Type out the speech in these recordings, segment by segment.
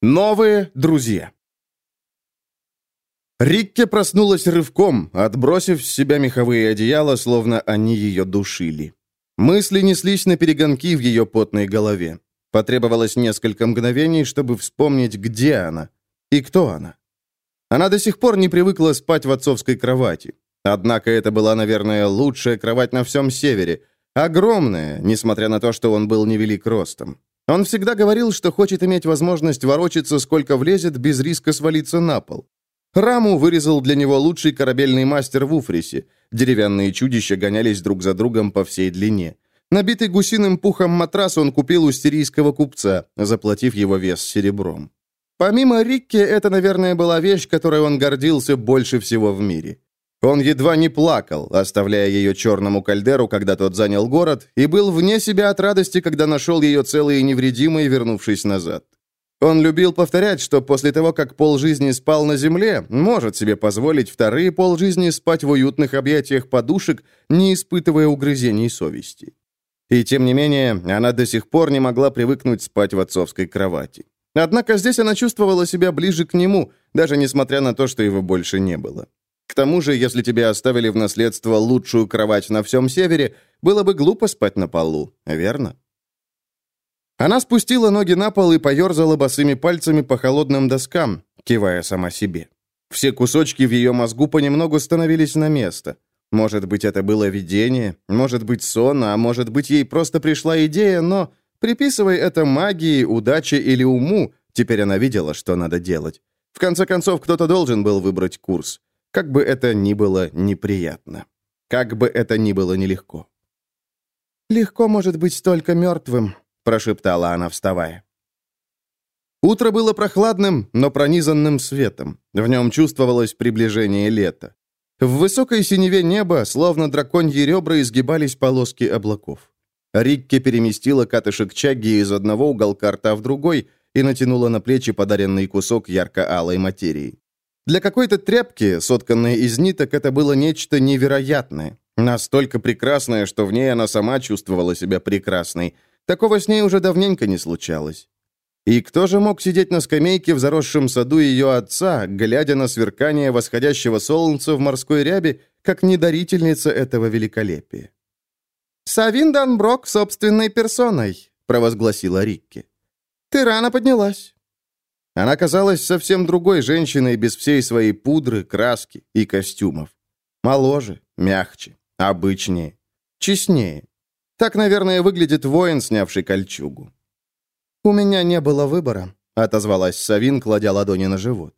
Новые друзья. Рикке проснулась рывком, отбросив с себя меховые одеяла, словно они ее душили. Мысли неслись на перегонки в ее потной голове. Потребовалось несколько мгновений, чтобы вспомнить, где она и кто она. Она до сих пор не привыкла спать в отцовской кровати. Однако это была, наверное, лучшая кровать на всем севере. Огромная, несмотря на то, что он был невелик ростом. Он всегда говорил, что хочет иметь возможность ворочаться, сколько влезет, без риска свалиться на пол. Раму вырезал для него лучший корабельный мастер в Уфрисе. Деревянные чудища гонялись друг за другом по всей длине. Набитый гусиным пухом матрас он купил у сирийского купца, заплатив его вес серебром. Помимо Рикки, это, наверное, была вещь, которой он гордился больше всего в мире. Он едва не плакал, оставляя ее черному кальдеру, когда тот занял город, и был вне себя от радости, когда нашел ее целой и невредимой, вернувшись назад. Он любил повторять, что после того, как полжизни спал на земле, может себе позволить вторые полжизни спать в уютных объятиях подушек, не испытывая угрызений совести. И тем не менее, она до сих пор не могла привыкнуть спать в отцовской кровати. Однако здесь она чувствовала себя ближе к нему, даже несмотря на то, что его больше не было. Тому же, если тебе оставили в наследство лучшую кровать на всем севере, было бы глупо спать на полу, верно? Она спустила ноги на пол и поерзала босыми пальцами по холодным доскам, кивая сама себе. Все кусочки в ее мозгу понемногу становились на место. Может быть, это было видение, может быть, сон, а может быть, ей просто пришла идея, но, приписывая это магии, удаче или уму, теперь она видела, что надо делать. В конце концов, кто-то должен был выбрать курс. Как бы это ни было неприятно. Как бы это ни было нелегко. «Легко может быть только мертвым», — прошептала она, вставая. Утро было прохладным, но пронизанным светом. В нем чувствовалось приближение лета. В высокой синеве неба, словно драконьи ребра, изгибались полоски облаков. Рикки переместила катышек чаги из одного уголка рта в другой и натянула на плечи подаренный кусок ярко-алой материи. Для какой-то тряпки, сотканной из ниток, это было нечто невероятное. Настолько прекрасное, что в ней она сама чувствовала себя прекрасной. Такого с ней уже давненько не случалось. И кто же мог сидеть на скамейке в заросшем саду ее отца, глядя на сверкание восходящего солнца в морской рябе, как недарительница этого великолепия? «Савин Данброк собственной персоной», — провозгласила Рикки. «Ты рано поднялась». Она казалась совсем другой женщиной без всей своей пудры, краски и костюмов. Моложе, мягче, обычнее, честнее. Так, наверное, выглядит воин, снявший кольчугу. «У меня не было выбора», — отозвалась Савин, кладя ладони на живот.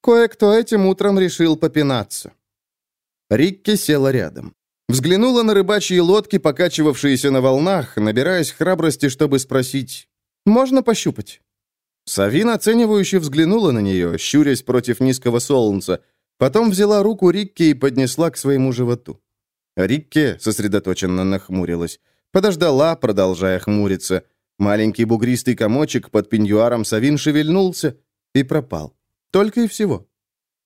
«Кое-кто этим утром решил попинаться». Рикки села рядом. Взглянула на рыбачьи лодки, покачивавшиеся на волнах, набираясь храбрости, чтобы спросить «Можно пощупать?» Савин оценивающе взглянула на нее, щурясь против низкого солнца, потом взяла руку Рикки и поднесла к своему животу. Рикки сосредоточенно нахмурилась. Подождала, продолжая хмуриться. Маленький бугристый комочек под пеньюаром Савин шевельнулся и пропал. Только и всего.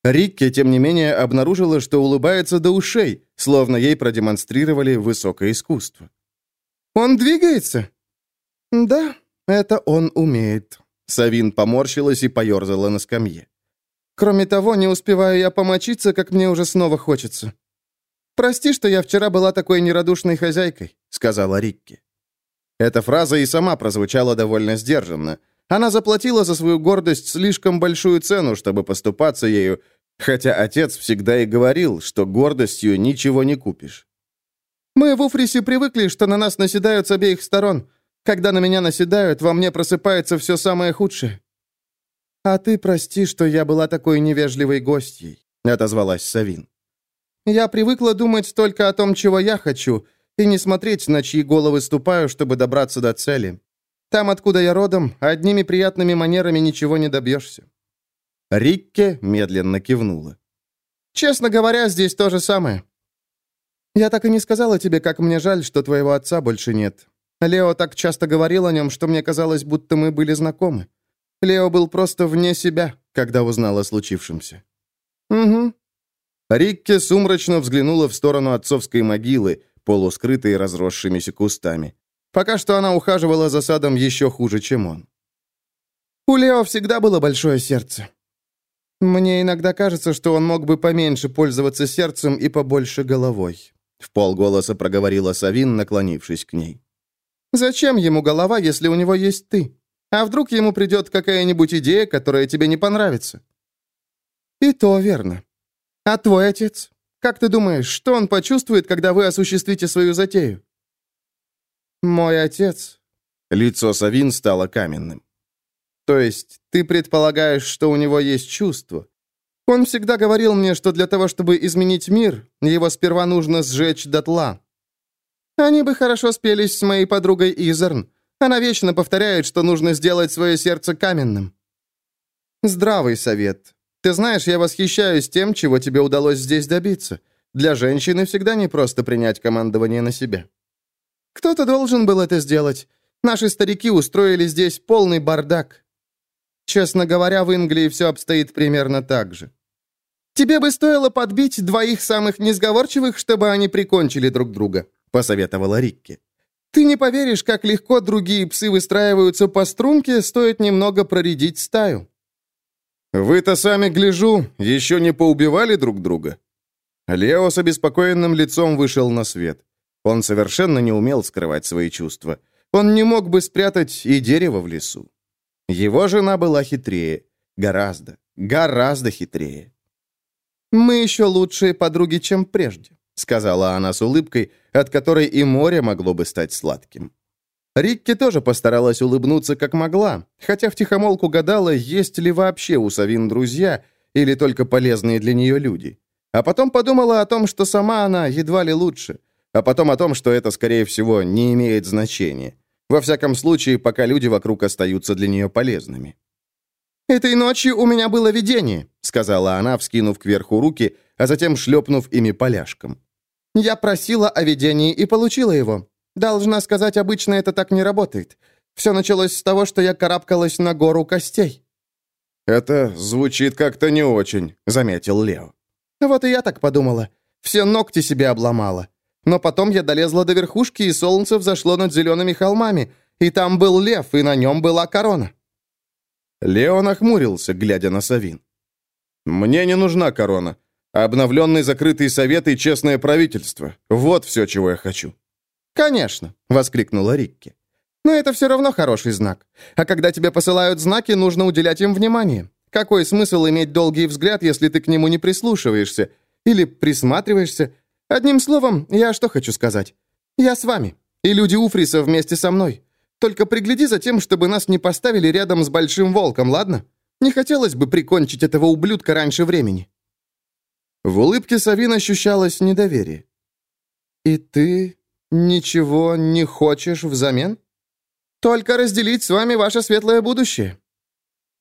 Рикки, тем не менее, обнаружила, что улыбается до ушей, словно ей продемонстрировали высокое искусство. «Он двигается?» «Да, это он умеет», Савин поморщилась и поерзала на скамье. «Кроме того, не успеваю я помочиться, как мне уже снова хочется. Прости, что я вчера была такой нерадушной хозяйкой», — сказала Рикки. Эта фраза и сама прозвучала довольно сдержанно. Она заплатила за свою гордость слишком большую цену, чтобы поступаться ею, хотя отец всегда и говорил, что гордостью ничего не купишь. «Мы в Уфрисе привыкли, что на нас наседают с обеих сторон. Когда на меня наседают, во мне просыпается все самое худшее». «А ты прости, что я была такой невежливой гостьей», — отозвалась Савин. «Я привыкла думать только о том, чего я хочу, и не смотреть, на чьи головы ступаю, чтобы добраться до цели. Там, откуда я родом, одними приятными манерами ничего не добьешься». Рикке медленно кивнула. «Честно говоря, здесь то же самое. Я так и не сказала тебе, как мне жаль, что твоего отца больше нет. Лео так часто говорил о нем, что мне казалось, будто мы были знакомы. Лео был просто вне себя, когда узнал о случившемся». «Угу». Рикке сумрачно взглянула в сторону отцовской могилы, полускрытой разросшимися кустами. Пока что она ухаживала за садом еще хуже, чем он. У Лео всегда было большое сердце. Мне иногда кажется, что он мог бы поменьше пользоваться сердцем и побольше головой. В полголоса проговорила Савин, наклонившись к ней. «Зачем ему голова, если у него есть ты? А вдруг ему придет какая-нибудь идея, которая тебе не понравится?» «И то верно. А твой отец? Как ты думаешь, что он почувствует, когда вы осуществите свою затею?» «Мой отец...» Лицо Савин стало каменным. «То есть ты предполагаешь, что у него есть чувство? Он всегда говорил мне, что для того, чтобы изменить мир, его сперва нужно сжечь дотла. Они бы хорошо спелись с моей подругой Изерн. Она вечно повторяет, что нужно сделать свое сердце каменным». «Здравый совет. Ты знаешь, я восхищаюсь тем, чего тебе удалось здесь добиться. Для женщины всегда непросто принять командование на себя». Кто-то должен был это сделать. Наши старики устроили здесь полный бардак. Честно говоря, в Англии все обстоит примерно так же. Тебе бы стоило подбить двоих самых несговорчивых, чтобы они прикончили друг друга», — посоветовала Рикки. «Ты не поверишь, как легко другие псы выстраиваются по струнке, стоит немного проредить стаю». «Вы-то сами, гляжу, еще не поубивали друг друга?» Лео с обеспокоенным лицом вышел на свет. Он совершенно не умел скрывать свои чувства. Он не мог бы спрятать и дерево в лесу. Его жена была хитрее. Гораздо, гораздо хитрее. «Мы еще лучшие подруги, чем прежде», — сказала она с улыбкой, от которой и море могло бы стать сладким. Рикки тоже постаралась улыбнуться как могла, хотя втихомолку гадала, есть ли вообще у Савин друзья или только полезные для нее люди. А потом подумала о том, что сама она едва ли лучше — а потом о том, что это, скорее всего, не имеет значения. Во всяком случае, пока люди вокруг остаются для нее полезными. «Этой ночью у меня было видение», — сказала она, вскинув кверху руки, а затем шлепнув ими поляшком. «Я просила о видении и получила его. Должна сказать, обычно это так не работает. Все началось с того, что я карабкалась на гору костей». «Это звучит как-то не очень», — заметил Лео. «Вот и я так подумала. Все ногти себе обломала. Но потом я долезла до верхушки, и солнце взошло над зелеными холмами, и там был лев, и на нем была корона». Леон охмурился, глядя на Савин. «Мне не нужна корона. Обновленный закрытый совет и честное правительство. Вот все, чего я хочу». «Конечно», — воскликнула Рикки. «Но это все равно хороший знак. А когда тебе посылают знаки, нужно уделять им внимание. Какой смысл иметь долгий взгляд, если ты к нему не прислушиваешься? Или присматриваешься, Одним словом, я что хочу сказать. Я с вами. И люди Уфриса вместе со мной. Только пригляди за тем, чтобы нас не поставили рядом с Большим Волком, ладно? Не хотелось бы прикончить этого ублюдка раньше времени». В улыбке Савин ощущалось недоверие. «И ты ничего не хочешь взамен? Только разделить с вами ваше светлое будущее».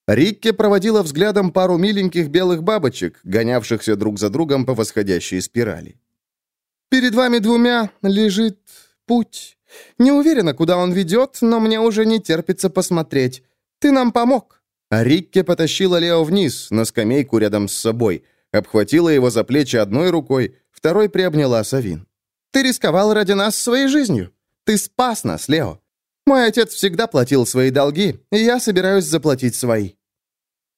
Рикке проводила взглядом пару миленьких белых бабочек, гонявшихся друг за другом по восходящей спирали. Перед вами двумя лежит путь. Не уверена, куда он ведет, но мне уже не терпится посмотреть. Ты нам помог». А Рикке потащила Лео вниз, на скамейку рядом с собой, обхватила его за плечи одной рукой, второй приобняла Савин. «Ты рисковал ради нас своей жизнью. Ты спас нас, Лео. Мой отец всегда платил свои долги, и я собираюсь заплатить свои».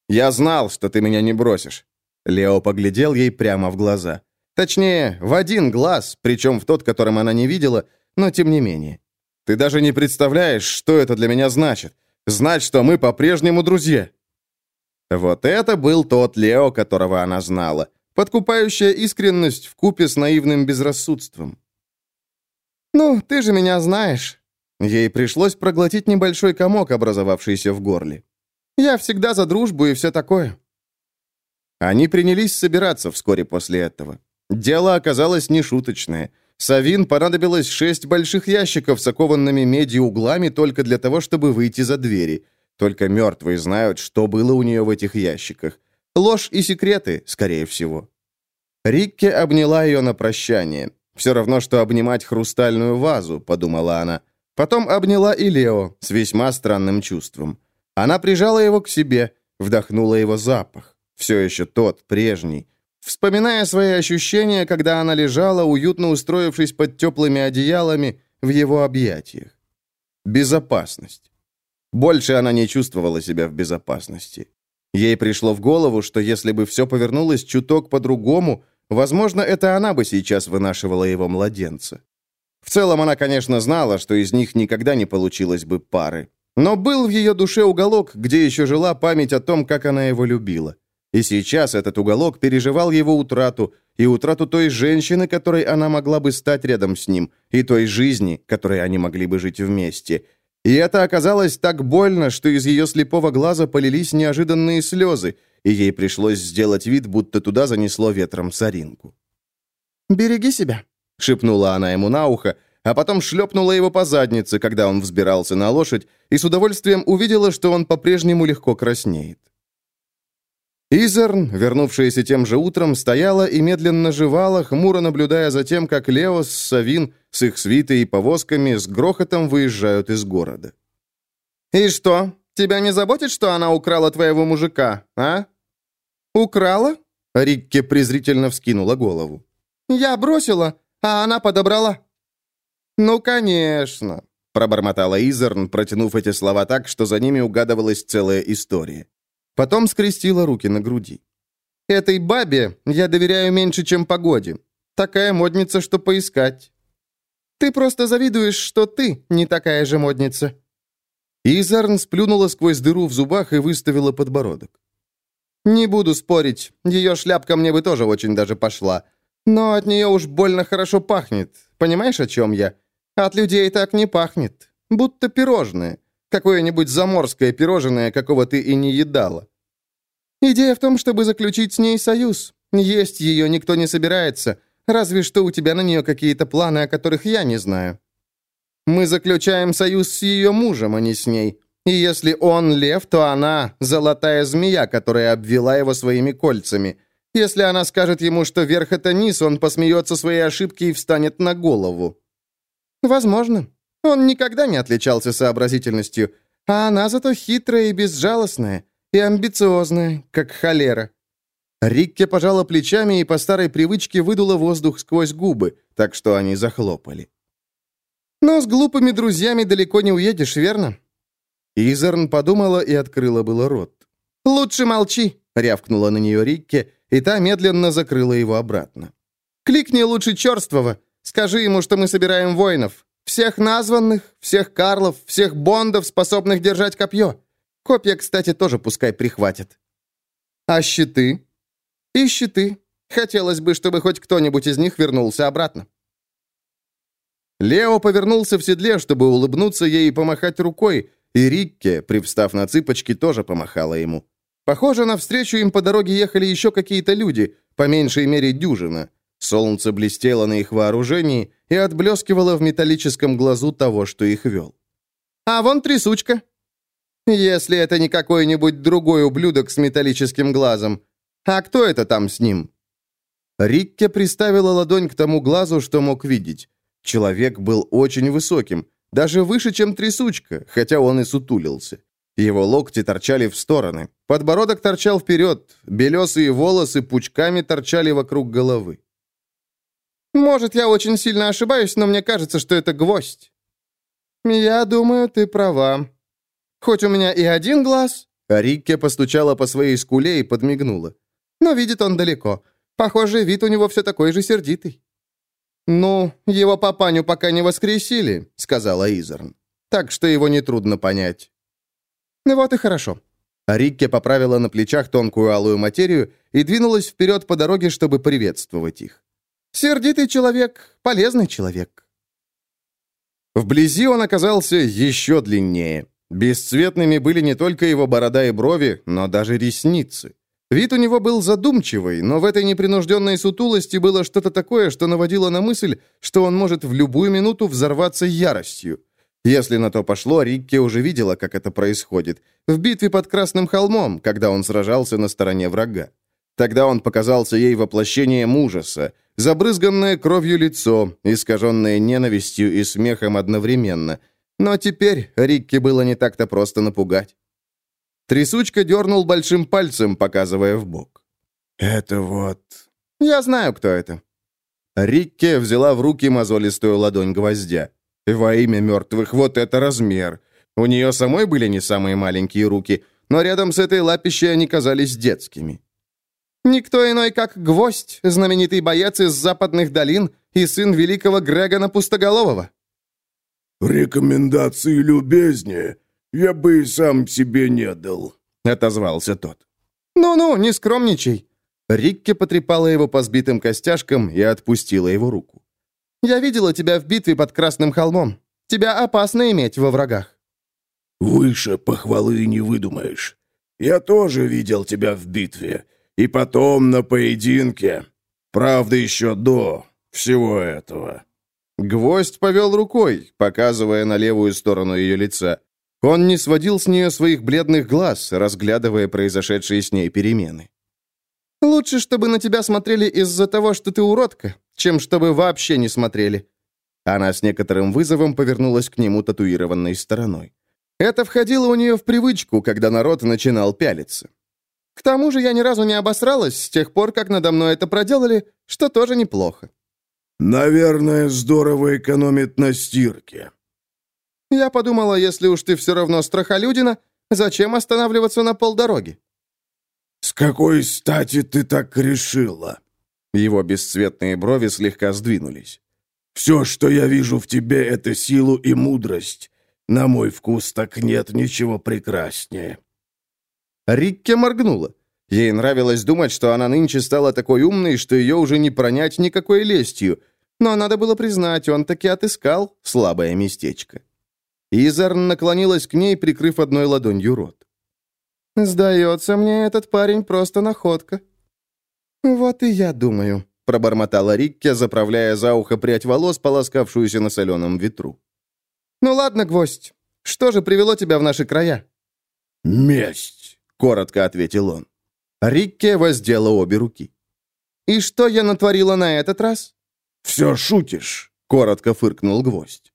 «Я знал, что ты меня не бросишь». Лео поглядел ей прямо в глаза. Точнее, в один глаз, причем в тот, которым она не видела, но тем не менее. Ты даже не представляешь, что это для меня значит. Знать, что мы по-прежнему друзья. Вот это был тот Лео, которого она знала. Подкупающая искренность в купе с наивным безрассудством. «Ну, ты же меня знаешь». Ей пришлось проглотить небольшой комок, образовавшийся в горле. «Я всегда за дружбу и все такое». Они принялись собираться вскоре после этого. Дело оказалось нешуточное. Савин понадобилось шесть больших ящиков с окованными медью углами только для того, чтобы выйти за двери. Только мертвые знают, что было у нее в этих ящиках. Ложь и секреты, скорее всего. Рикке обняла ее на прощание. «Все равно, что обнимать хрустальную вазу», — подумала она. Потом обняла и Лео с весьма странным чувством. Она прижала его к себе, вдохнула его запах. Все еще тот, прежний вспоминая свои ощущения, когда она лежала, уютно устроившись под теплыми одеялами в его объятиях. Безопасность. Больше она не чувствовала себя в безопасности. Ей пришло в голову, что если бы все повернулось чуток по-другому, возможно, это она бы сейчас вынашивала его младенца. В целом она, конечно, знала, что из них никогда не получилось бы пары. Но был в ее душе уголок, где еще жила память о том, как она его любила. И сейчас этот уголок переживал его утрату, и утрату той женщины, которой она могла бы стать рядом с ним, и той жизни, которой они могли бы жить вместе. И это оказалось так больно, что из ее слепого глаза полились неожиданные слезы, и ей пришлось сделать вид, будто туда занесло ветром соринку. «Береги себя», — шепнула она ему на ухо, а потом шлепнула его по заднице, когда он взбирался на лошадь, и с удовольствием увидела, что он по-прежнему легко краснеет. Изерн, вернувшаяся тем же утром, стояла и медленно жевала, хмуро наблюдая за тем, как Леос, Савин с их свитой и повозками с грохотом выезжают из города. «И что, тебя не заботит, что она украла твоего мужика, а?» «Украла?» — Рикке презрительно вскинула голову. «Я бросила, а она подобрала». «Ну, конечно», — пробормотала Изерн, протянув эти слова так, что за ними угадывалась целая история. Потом скрестила руки на груди. «Этой бабе я доверяю меньше, чем погоде. Такая модница, что поискать. Ты просто завидуешь, что ты не такая же модница». Изарн сплюнула сквозь дыру в зубах и выставила подбородок. «Не буду спорить, ее шляпка мне бы тоже очень даже пошла. Но от нее уж больно хорошо пахнет. Понимаешь, о чем я? От людей так не пахнет. Будто пирожное. Какое-нибудь заморское пирожное, какого ты и не едала. Идея в том, чтобы заключить с ней союз. Есть ее никто не собирается, разве что у тебя на нее какие-то планы, о которых я не знаю. Мы заключаем союз с ее мужем, а не с ней. И если он лев, то она золотая змея, которая обвела его своими кольцами. Если она скажет ему, что верх — это низ, он посмеется своей ошибки и встанет на голову. Возможно. Он никогда не отличался сообразительностью, а она зато хитрая и безжалостная, и амбициозная, как холера. Рикке пожала плечами и по старой привычке выдула воздух сквозь губы, так что они захлопали. «Но с глупыми друзьями далеко не уедешь, верно?» Изерн подумала и открыла было рот. «Лучше молчи!» — рявкнула на нее Рикке, и та медленно закрыла его обратно. «Кликни лучше черствого. Скажи ему, что мы собираем воинов. Всех названных, всех Карлов, всех Бондов, способных держать копье. Копья, кстати, тоже пускай прихватят. А щиты? И щиты. Хотелось бы, чтобы хоть кто-нибудь из них вернулся обратно. Лео повернулся в седле, чтобы улыбнуться ей и помахать рукой, и Рикке, привстав на цыпочки, тоже помахала ему. Похоже, навстречу им по дороге ехали еще какие-то люди, по меньшей мере дюжина. Солнце блестело на их вооружении и отблескивало в металлическом глазу того, что их вел. «А вон трясучка!» «Если это не какой-нибудь другой ублюдок с металлическим глазом. А кто это там с ним?» Рикке приставила ладонь к тому глазу, что мог видеть. Человек был очень высоким, даже выше, чем трясучка, хотя он и сутулился. Его локти торчали в стороны, подбородок торчал вперед, белесые волосы пучками торчали вокруг головы. Может, я очень сильно ошибаюсь, но мне кажется, что это гвоздь. Я думаю, ты права. Хоть у меня и один глаз... Рикке постучала по своей скуле и подмигнула. Но видит он далеко. Похоже, вид у него все такой же сердитый. «Ну, его папаню пока не воскресили», — сказала Изерн. «Так что его нетрудно понять». «Ну вот и хорошо». Рикке поправила на плечах тонкую алую материю и двинулась вперед по дороге, чтобы приветствовать их. Сердитый человек, полезный человек. Вблизи он оказался еще длиннее. Бесцветными были не только его борода и брови, но даже ресницы. Вид у него был задумчивый, но в этой непринужденной сутулости было что-то такое, что наводило на мысль, что он может в любую минуту взорваться яростью. Если на то пошло, Рикки уже видела, как это происходит. В битве под Красным холмом, когда он сражался на стороне врага. Тогда он показался ей воплощением ужаса, забрызганное кровью лицо, искаженное ненавистью и смехом одновременно. Но теперь Рикки было не так-то просто напугать. Трясучка дернул большим пальцем, показывая в бок. «Это вот...» «Я знаю, кто это». Рикки взяла в руки мозолистую ладонь гвоздя. «Во имя мертвых, вот это размер! У нее самой были не самые маленькие руки, но рядом с этой лапищей они казались детскими. «Никто иной, как Гвоздь, знаменитый боец из западных долин и сын великого Грегона Пустоголового». «Рекомендации любезнее я бы и сам себе не дал», — отозвался тот. «Ну-ну, не скромничай». Рикки потрепала его по сбитым костяшкам и отпустила его руку. «Я видела тебя в битве под Красным холмом. Тебя опасно иметь во врагах». «Выше похвалы не выдумаешь. Я тоже видел тебя в битве. И потом на поединке. Правда, еще до всего этого». Гвоздь повел рукой, показывая на левую сторону ее лица. Он не сводил с нее своих бледных глаз, разглядывая произошедшие с ней перемены. «Лучше, чтобы на тебя смотрели из-за того, что ты уродка, чем чтобы вообще не смотрели». Она с некоторым вызовом повернулась к нему татуированной стороной. Это входило у нее в привычку, когда народ начинал пялиться. «К тому же я ни разу не обосралась с тех пор, как надо мной это проделали, что тоже неплохо». «Наверное, здорово экономит на стирке». «Я подумала, если уж ты все равно страхолюдина, зачем останавливаться на полдороги?» «С какой стати ты так решила?» Его бесцветные брови слегка сдвинулись. «Все, что я вижу в тебе, это силу и мудрость. На мой вкус так нет ничего прекраснее». Рикке моргнула. Ей нравилось думать, что она нынче стала такой умной, что ее уже не пронять никакой лестью. Но надо было признать, он таки отыскал слабое местечко. Изарн наклонилась к ней, прикрыв одной ладонью рот. «Сдается мне, этот парень просто находка». «Вот и я думаю», — пробормотала Рикке, заправляя за ухо прядь волос, полоскавшуюся на соленом ветру. «Ну ладно, гвоздь, что же привело тебя в наши края?» «Месть», — коротко ответил он. Рикке воздела обе руки. «И что я натворила на этот раз?» «Все шутишь», — коротко фыркнул гвоздь.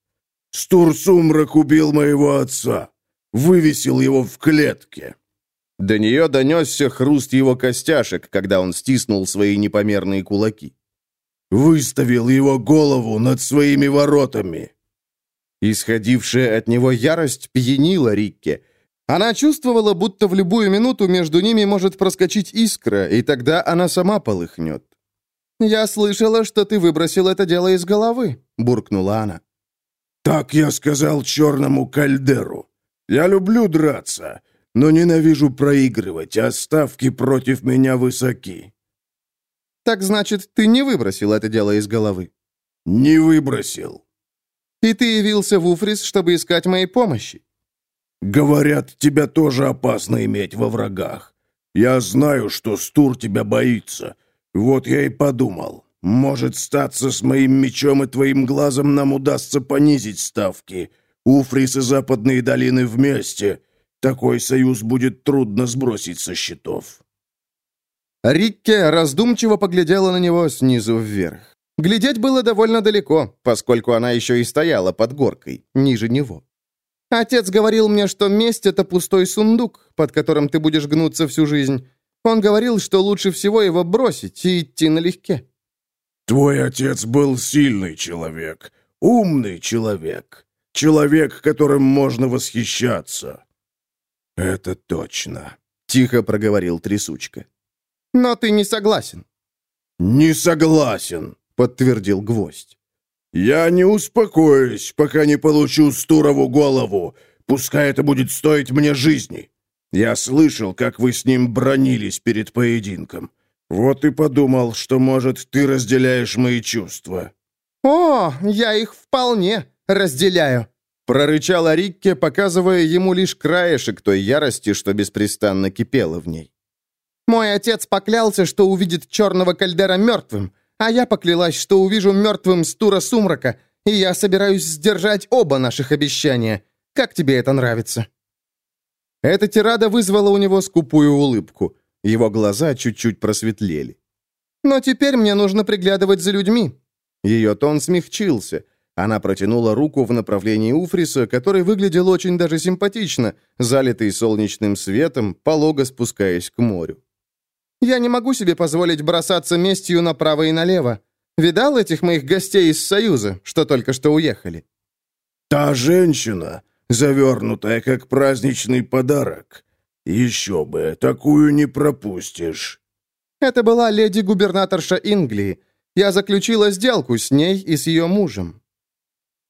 «Стурсумрак убил моего отца, вывесил его в клетке». До нее донесся хруст его костяшек, когда он стиснул свои непомерные кулаки. «Выставил его голову над своими воротами». Исходившая от него ярость пьянила Рикке, она чувствовала, будто в любую минуту между ними может проскочить искра, и тогда она сама полыхнет. «Я слышала, что ты выбросил это дело из головы», — буркнула она. «Так я сказал черному кальдеру. Я люблю драться, но ненавижу проигрывать, а ставки против меня высоки». «Так значит, ты не выбросил это дело из головы?» «Не выбросил». «И ты явился в Уфрис, чтобы искать моей помощи?» Говорят, тебя тоже опасно иметь во врагах. Я знаю, что Стур тебя боится. Вот я и подумал. Может, статься с моим мечом и твоим глазом нам удастся понизить ставки. Уфрис и Западные долины вместе. Такой союз будет трудно сбросить со счетов». Рикке раздумчиво поглядела на него снизу вверх. Глядеть было довольно далеко, поскольку она еще и стояла под горкой, ниже него. Отец говорил мне, что месть — это пустой сундук, под которым ты будешь гнуться всю жизнь. Он говорил, что лучше всего его бросить и идти налегке». «Твой отец был сильный человек, умный человек, человек, которым можно восхищаться». «Это точно», — тихо проговорил Трясучка. «Но ты не согласен». «Не согласен», — подтвердил Гвоздь. «Я не успокоюсь, пока не получу Стурову голову. Пускай это будет стоить мне жизни. Я слышал, как вы с ним бронились перед поединком. Вот и подумал, что, может, ты разделяешь мои чувства». «О, я их вполне разделяю», — прорычала Рикке, показывая ему лишь краешек той ярости, что беспрестанно кипела в ней. «Мой отец поклялся, что увидит черного кальдера мертвым, а я поклялась, что увижу мертвым Стура Сумрака, и я собираюсь сдержать оба наших обещания. Как тебе это нравится?» Эта тирада вызвала у него скупую улыбку. Его глаза чуть-чуть просветлели. «Но теперь мне нужно приглядывать за людьми». Ее тон смягчился. Она протянула руку в направлении Уфриса, который выглядел очень даже симпатично, залитый солнечным светом, полого спускаясь к морю. Я не могу себе позволить бросаться местью направо и налево. Видал этих моих гостей из Союза, что только что уехали?» «Та женщина, завернутая, как праздничный подарок. Еще бы, такую не пропустишь». «Это была леди-губернаторша Инглии. Я заключила сделку с ней и с ее мужем».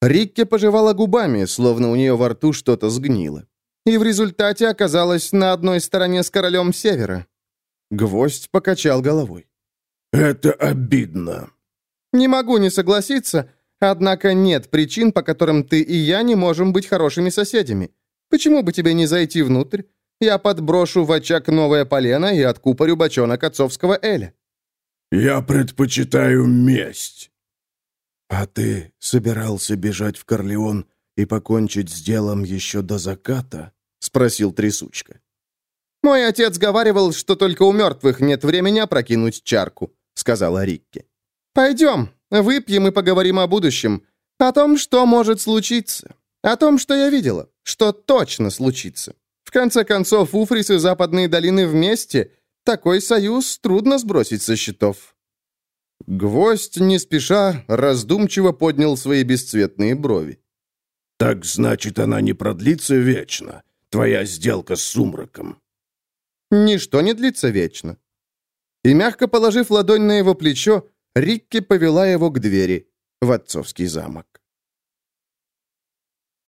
Рикке пожевала губами, словно у нее во рту что-то сгнило. И в результате оказалась на одной стороне с королем Севера. Гвоздь покачал головой. «Это обидно». «Не могу не согласиться, однако нет причин, по которым ты и я не можем быть хорошими соседями. Почему бы тебе не зайти внутрь? Я подброшу в очаг новое полено и откупорю бочонок отцовского Эля». «Я предпочитаю месть». «А ты собирался бежать в Корлеон и покончить с делом еще до заката?» — спросил трясучка. «Мой отец говаривал, что только у мертвых нет времени опрокинуть чарку», — сказала Рикки. «Пойдем, выпьем и поговорим о будущем, о том, что может случиться, о том, что я видела, что точно случится. В конце концов, Уфрис и Западные долины вместе, такой союз трудно сбросить со счетов». Гвоздь, не спеша, раздумчиво поднял свои бесцветные брови. «Так значит, она не продлится вечно, твоя сделка с сумраком?» «Ничто не длится вечно». И, мягко положив ладонь на его плечо, Рикки повела его к двери в отцовский замок.